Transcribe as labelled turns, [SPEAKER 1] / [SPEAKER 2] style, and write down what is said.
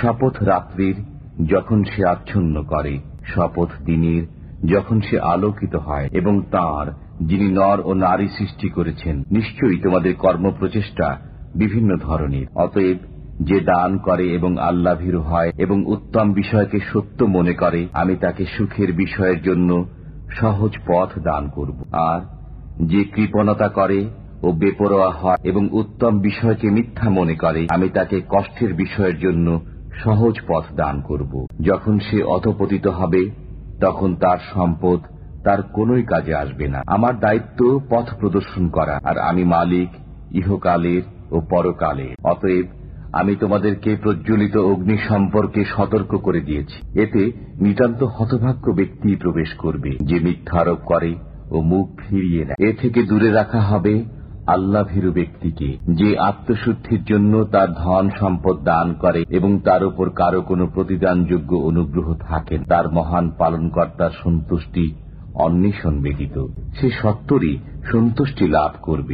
[SPEAKER 1] শপথ রাত্রির যখন সে আচ্ছন্ন করে, শপথ দিনের যখন সে আলোকিত হয় এবং তার, যিনি নর ও নারী সৃষ্টি করেছেন, নিশ্চয়ই তোমাদের কর্মপ্রচেষ্টা বিভিন্ন ধরনের। অতএব যে দান করে এবং আল্লাহ ভীরু হয় এবং উত্তম বিষয়কে সত্য মনে করে, আমি তাকে সুখের বিষয়ের জন্য সহজ পথ দান করব। আর যে কৃপণতা করে ও বেপরোয়া হয় এবং উত্তম বিষয়কে মিথ্যা মনে করে, আমি তাকে কষ্টের বিষয়ের জন্য সহজ পথ দান করব। যখন সে অধপতিত হবে, তখন তার সম্পদ তার কোনোই কাজে আসবে না। আমার দায়িত্ব পথ প্রদর্শন করা, আর আমি মালিক ইহকালের ও অতএব আমি তোমাদেরকে প্রজ্বলিত অগ্নি সম্পর্কে সতর্ক করে দিয়েছি। এতে নিতান্ত হতভাগ্য ব্যক্তি প্রবেশ করবে, যে মিথ্যারোপ করে ও মুখ ফিরিয়ে নেয়। এ থেকে দূরে রাখা হবে আল্লাহ ভীরু ব্যক্তিকে, যে আত্মশুদ্ধির জন্য তার ধন সম্পদ দান করে এবং তার উপর কারও কোনো প্রতিদানযোগ্য অনুগ্রহ থাকে, তার মহান পালনকর্তার সন্তুষ্টি অন্বেষণ ব্যতীত। সে সত্তরই সন্তুষ্টি লাভ করবে।